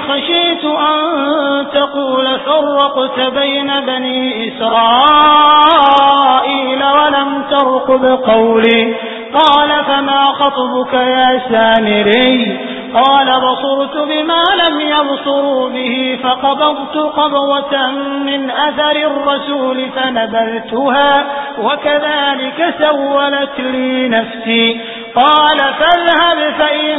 خشيت أن تقول فرقت بين بني إسرائيل ولم ترقب قولي. قال فما خطبك يا سامري؟ قال بصرت بما لم يبصروا به فقبضت قبضة من أثر الرسول فنبذتها وكذلك سولت لي نفسي. قال فاذهب فإن